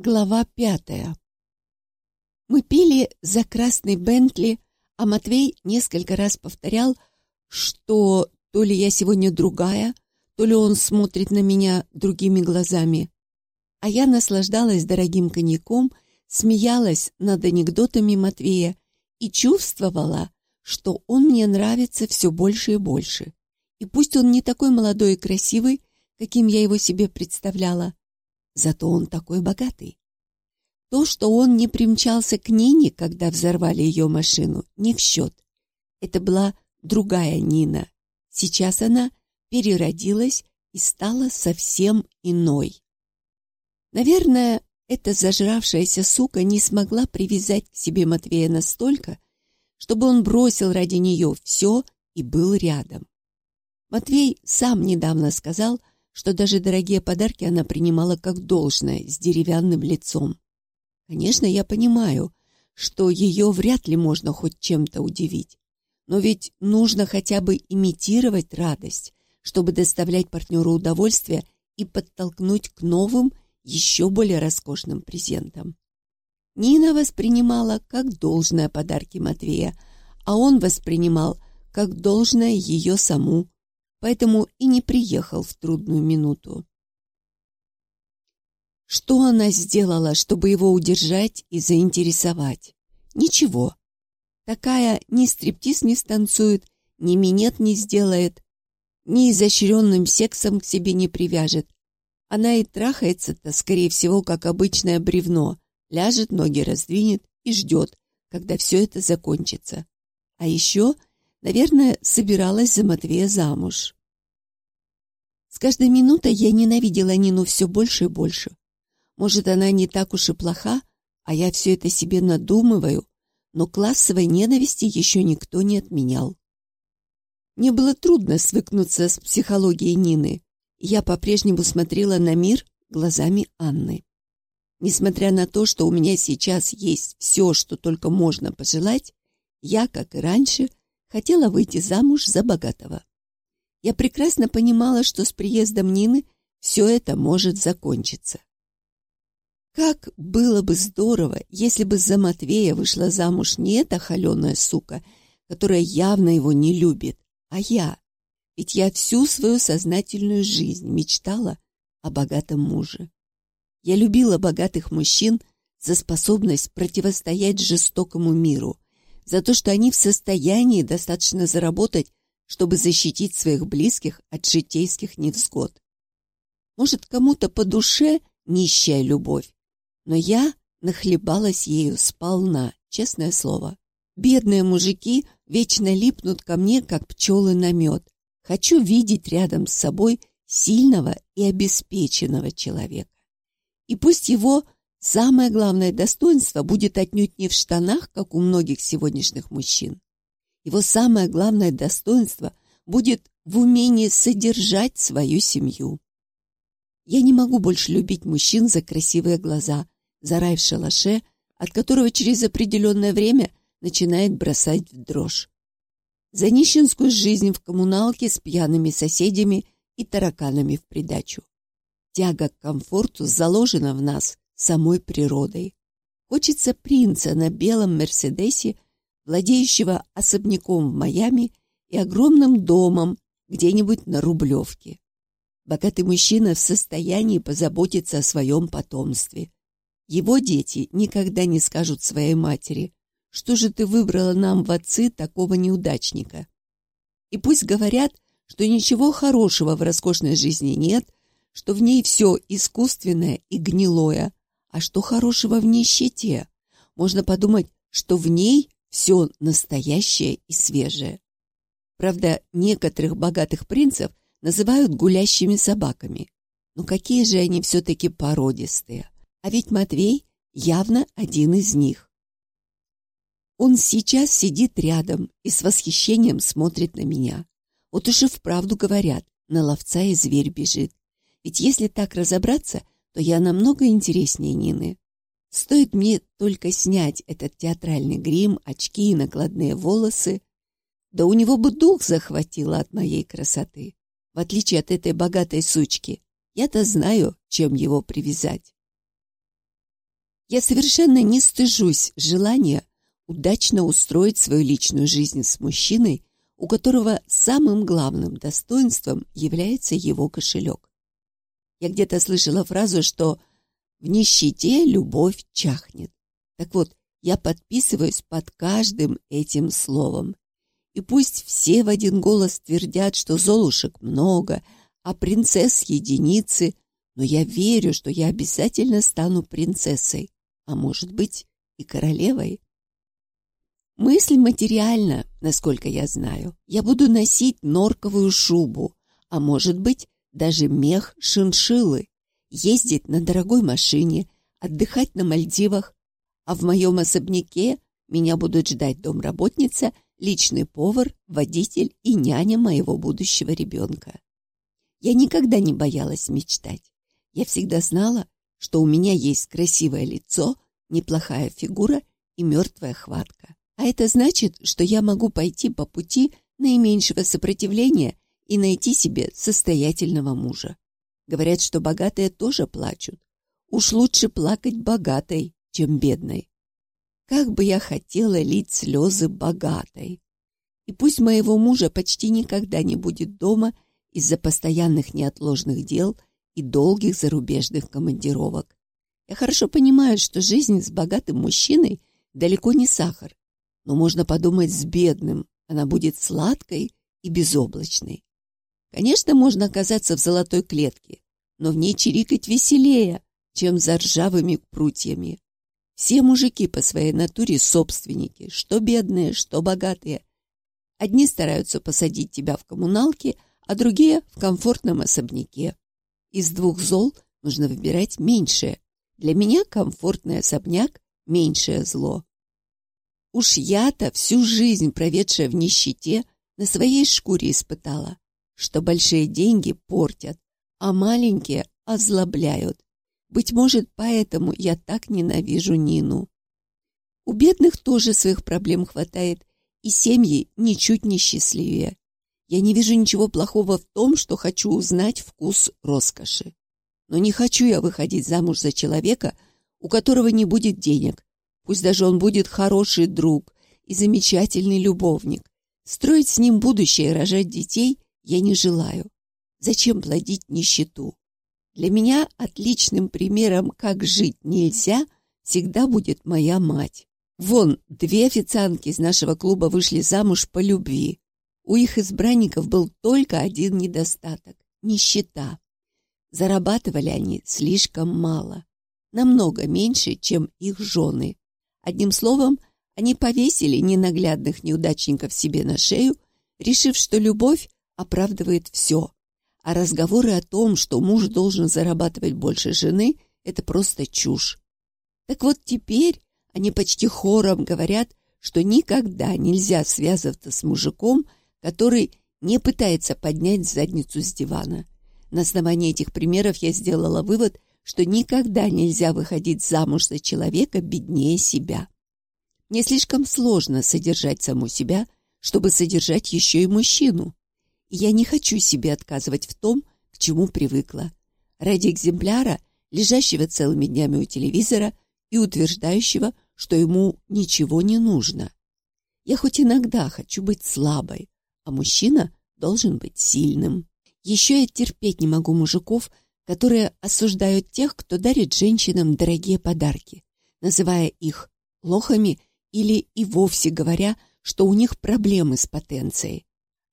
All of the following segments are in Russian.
Глава пятая. Мы пили за красный Бентли, а Матвей несколько раз повторял, что то ли я сегодня другая, то ли он смотрит на меня другими глазами. А я наслаждалась дорогим коньяком, смеялась над анекдотами Матвея и чувствовала, что он мне нравится все больше и больше. И пусть он не такой молодой и красивый, каким я его себе представляла, Зато он такой богатый. То, что он не примчался к Нине, когда взорвали ее машину, не в счет. Это была другая Нина. Сейчас она переродилась и стала совсем иной. Наверное, эта зажравшаяся сука не смогла привязать к себе Матвея настолько, чтобы он бросил ради нее все и был рядом. Матвей сам недавно сказал, что даже дорогие подарки она принимала как должное, с деревянным лицом. Конечно, я понимаю, что ее вряд ли можно хоть чем-то удивить. Но ведь нужно хотя бы имитировать радость, чтобы доставлять партнеру удовольствие и подтолкнуть к новым, еще более роскошным презентам. Нина воспринимала как должное подарки Матвея, а он воспринимал как должное ее саму, поэтому и не приехал в трудную минуту. Что она сделала, чтобы его удержать и заинтересовать? Ничего. Такая ни стриптиз не станцует, ни минет не сделает, ни изощренным сексом к себе не привяжет. Она и трахается-то, скорее всего, как обычное бревно, ляжет, ноги раздвинет и ждет, когда все это закончится. А еще Наверное, собиралась за Матвея замуж. С каждой минутой я ненавидела Нину все больше и больше. Может, она не так уж и плоха, а я все это себе надумываю, но классовой ненависти еще никто не отменял. Мне было трудно свыкнуться с психологией Нины. Я по-прежнему смотрела на мир глазами Анны. Несмотря на то, что у меня сейчас есть все, что только можно пожелать, я, как и раньше, хотела выйти замуж за богатого. Я прекрасно понимала, что с приездом Нины все это может закончиться. Как было бы здорово, если бы за Матвея вышла замуж не эта холеная сука, которая явно его не любит, а я. Ведь я всю свою сознательную жизнь мечтала о богатом муже. Я любила богатых мужчин за способность противостоять жестокому миру, за то, что они в состоянии достаточно заработать, чтобы защитить своих близких от житейских невзгод. Может, кому-то по душе нищая любовь, но я нахлебалась ею сполна, честное слово. Бедные мужики вечно липнут ко мне, как пчелы на мед. Хочу видеть рядом с собой сильного и обеспеченного человека. И пусть его Самое главное достоинство будет отнюдь не в штанах, как у многих сегодняшних мужчин. Его самое главное достоинство будет в умении содержать свою семью. Я не могу больше любить мужчин за красивые глаза, за рай в шалаше, от которого через определенное время начинает бросать в дрожь. За нищенскую жизнь в коммуналке с пьяными соседями и тараканами в придачу. Тяга к комфорту заложена в нас, самой природой. Хочется принца на белом Мерседесе, владеющего особняком в Майами и огромным домом где-нибудь на Рублевке. Богатый мужчина в состоянии позаботиться о своем потомстве. Его дети никогда не скажут своей матери, что же ты выбрала нам в отцы такого неудачника. И пусть говорят, что ничего хорошего в роскошной жизни нет, что в ней все искусственное и гнилое, а что хорошего в нищете? Можно подумать, что в ней все настоящее и свежее. Правда, некоторых богатых принцев называют гулящими собаками. Но какие же они все-таки породистые. А ведь Матвей явно один из них. Он сейчас сидит рядом и с восхищением смотрит на меня. Вот уж и вправду говорят, на ловца и зверь бежит. Ведь если так разобраться, то я намного интереснее Нины. Стоит мне только снять этот театральный грим, очки и накладные волосы, да у него бы дух захватило от моей красоты. В отличие от этой богатой сучки, я-то знаю, чем его привязать. Я совершенно не стыжусь желания удачно устроить свою личную жизнь с мужчиной, у которого самым главным достоинством является его кошелек. Я где-то слышала фразу, что в нищете любовь чахнет. Так вот, я подписываюсь под каждым этим словом. И пусть все в один голос твердят, что золушек много, а принцесс единицы, но я верю, что я обязательно стану принцессой, а может быть и королевой. Мысль материальна, насколько я знаю. Я буду носить норковую шубу, а может быть даже мех шиншиллы, ездить на дорогой машине, отдыхать на Мальдивах, а в моем особняке меня будут ждать домработница, личный повар, водитель и няня моего будущего ребенка. Я никогда не боялась мечтать. Я всегда знала, что у меня есть красивое лицо, неплохая фигура и мертвая хватка. А это значит, что я могу пойти по пути наименьшего сопротивления и найти себе состоятельного мужа. Говорят, что богатые тоже плачут. Уж лучше плакать богатой, чем бедной. Как бы я хотела лить слезы богатой. И пусть моего мужа почти никогда не будет дома из-за постоянных неотложных дел и долгих зарубежных командировок. Я хорошо понимаю, что жизнь с богатым мужчиной далеко не сахар, но можно подумать с бедным, она будет сладкой и безоблачной. Конечно, можно оказаться в золотой клетке, но в ней чирикать веселее, чем за ржавыми прутьями. Все мужики по своей натуре собственники, что бедные, что богатые. Одни стараются посадить тебя в коммуналке, а другие — в комфортном особняке. Из двух зол нужно выбирать меньшее. Для меня комфортный особняк — меньшее зло. Уж я-то всю жизнь, проведшая в нищете, на своей шкуре испытала, что большие деньги портят, а маленькие озлобляют. Быть может, поэтому я так ненавижу Нину. У бедных тоже своих проблем хватает, и семьи ничуть не счастливее. Я не вижу ничего плохого в том, что хочу узнать вкус роскоши. Но не хочу я выходить замуж за человека, у которого не будет денег, Пусть даже он будет хороший друг и замечательный любовник. Строить с ним будущее и рожать детей я не желаю. Зачем плодить нищету? Для меня отличным примером, как жить нельзя, всегда будет моя мать. Вон, две официантки из нашего клуба вышли замуж по любви. У их избранников был только один недостаток – нищета. Зарабатывали они слишком мало, намного меньше, чем их жены. Одним словом, они повесили ненаглядных неудачников себе на шею, решив, что любовь оправдывает все. А разговоры о том, что муж должен зарабатывать больше жены, это просто чушь. Так вот теперь они почти хором говорят, что никогда нельзя связываться с мужиком, который не пытается поднять задницу с дивана. На основании этих примеров я сделала вывод, что никогда нельзя выходить замуж за человека беднее себя. Мне слишком сложно содержать саму себя, чтобы содержать еще и мужчину. Я не хочу себе отказывать в том, к чему привыкла. Ради экземпляра, лежащего целыми днями у телевизора и утверждающего, что ему ничего не нужно. Я хоть иногда хочу быть слабой, а мужчина должен быть сильным. Еще я терпеть не могу мужиков, которые осуждают тех, кто дарит женщинам дорогие подарки, называя их лохами или и вовсе говоря, что у них проблемы с потенцией.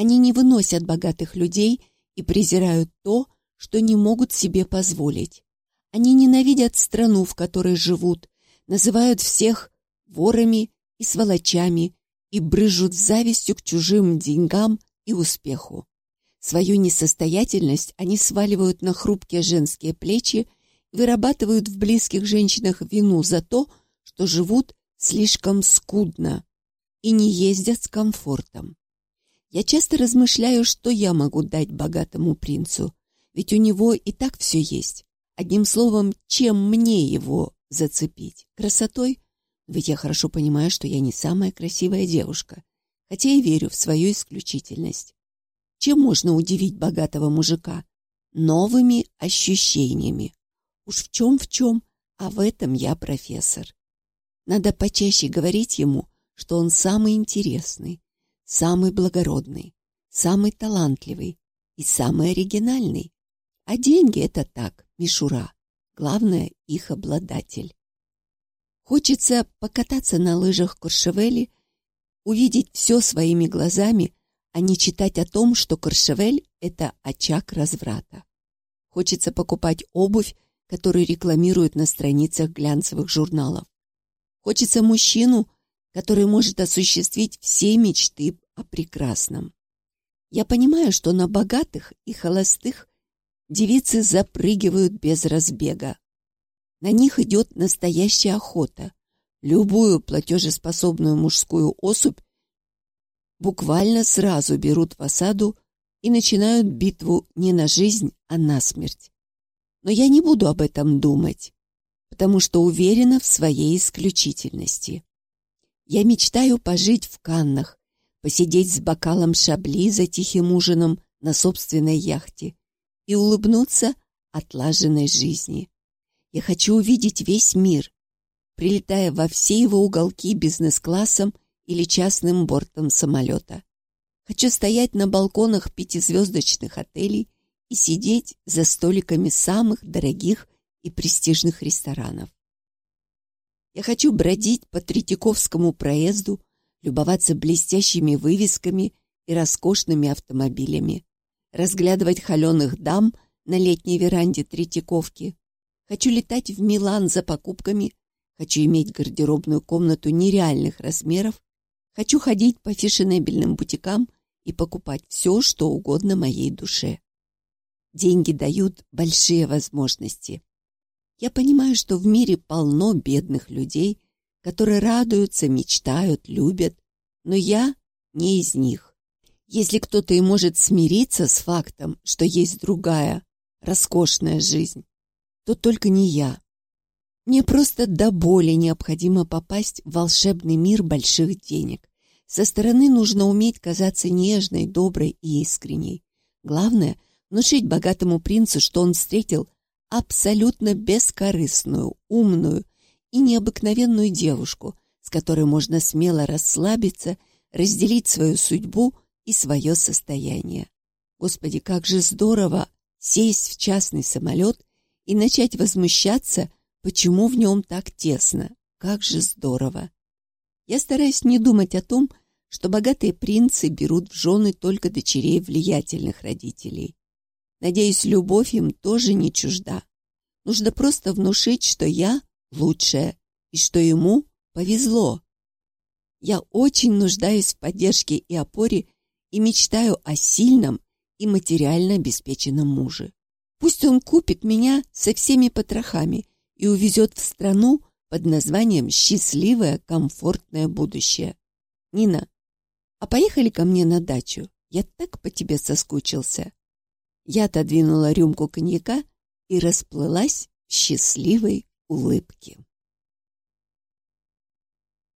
Они не выносят богатых людей и презирают то, что не могут себе позволить. Они ненавидят страну, в которой живут, называют всех ворами и сволочами и брыжут завистью к чужим деньгам и успеху. Свою несостоятельность они сваливают на хрупкие женские плечи и вырабатывают в близких женщинах вину за то, что живут слишком скудно и не ездят с комфортом. Я часто размышляю, что я могу дать богатому принцу, ведь у него и так все есть. Одним словом, чем мне его зацепить? Красотой? Ведь я хорошо понимаю, что я не самая красивая девушка, хотя и верю в свою исключительность. Чем можно удивить богатого мужика? Новыми ощущениями. Уж в чем в чем, А в этом я профессор. Надо почаще говорить ему, что он самый интересный, самый благородный, самый талантливый и самый оригинальный. А деньги — это так, мишура. Главное — их обладатель. Хочется покататься на лыжах Куршевели, увидеть все своими глазами, а не читать о том, что Куршевель — это очаг разврата. Хочется покупать обувь, которую рекламируют на страницах глянцевых журналов. Хочется мужчину, который может осуществить все мечты о прекрасном. Я понимаю, что на богатых и холостых девицы запрыгивают без разбега. На них идет настоящая охота. Любую платежеспособную мужскую особь буквально сразу берут в осаду и начинают битву не на жизнь, а на смерть. Но я не буду об этом думать, потому что уверена в своей исключительности. Я мечтаю пожить в Каннах, посидеть с бокалом шабли за тихим ужином на собственной яхте и улыбнуться отлаженной жизни. Я хочу увидеть весь мир, прилетая во все его уголки бизнес-классом или частным бортом самолета. Хочу стоять на балконах пятизвездочных отелей и сидеть за столиками самых дорогих и престижных ресторанов. Я хочу бродить по Третьяковскому проезду, любоваться блестящими вывесками и роскошными автомобилями, разглядывать холеных дам на летней веранде Третьяковки. Хочу летать в Милан за покупками, хочу иметь гардеробную комнату нереальных размеров, хочу ходить по фешенебельным бутикам и покупать все, что угодно моей душе. Деньги дают большие возможности. Я понимаю, что в мире полно бедных людей, которые радуются, мечтают, любят, но я не из них. Если кто-то и может смириться с фактом, что есть другая, роскошная жизнь, то только не я. Мне просто до боли необходимо попасть в волшебный мир больших денег. Со стороны нужно уметь казаться нежной, доброй и искренней. Главное — внушить богатому принцу, что он встретил абсолютно бескорыстную, умную и необыкновенную девушку, с которой можно смело расслабиться, разделить свою судьбу и свое состояние. Господи, как же здорово сесть в частный самолет и начать возмущаться, почему в нем так тесно. Как же здорово! Я стараюсь не думать о том, что богатые принцы берут в жены только дочерей влиятельных родителей. Надеюсь, любовь им тоже не чужда. Нужно просто внушить, что я лучшая и что ему повезло. Я очень нуждаюсь в поддержке и опоре и мечтаю о сильном и материально обеспеченном муже. Пусть он купит меня со всеми потрохами и увезет в страну под названием «Счастливое, комфортное будущее». Нина, а поехали ко мне на дачу? Я так по тебе соскучился. Я отодвинула рюмку коньяка и расплылась в счастливой улыбке.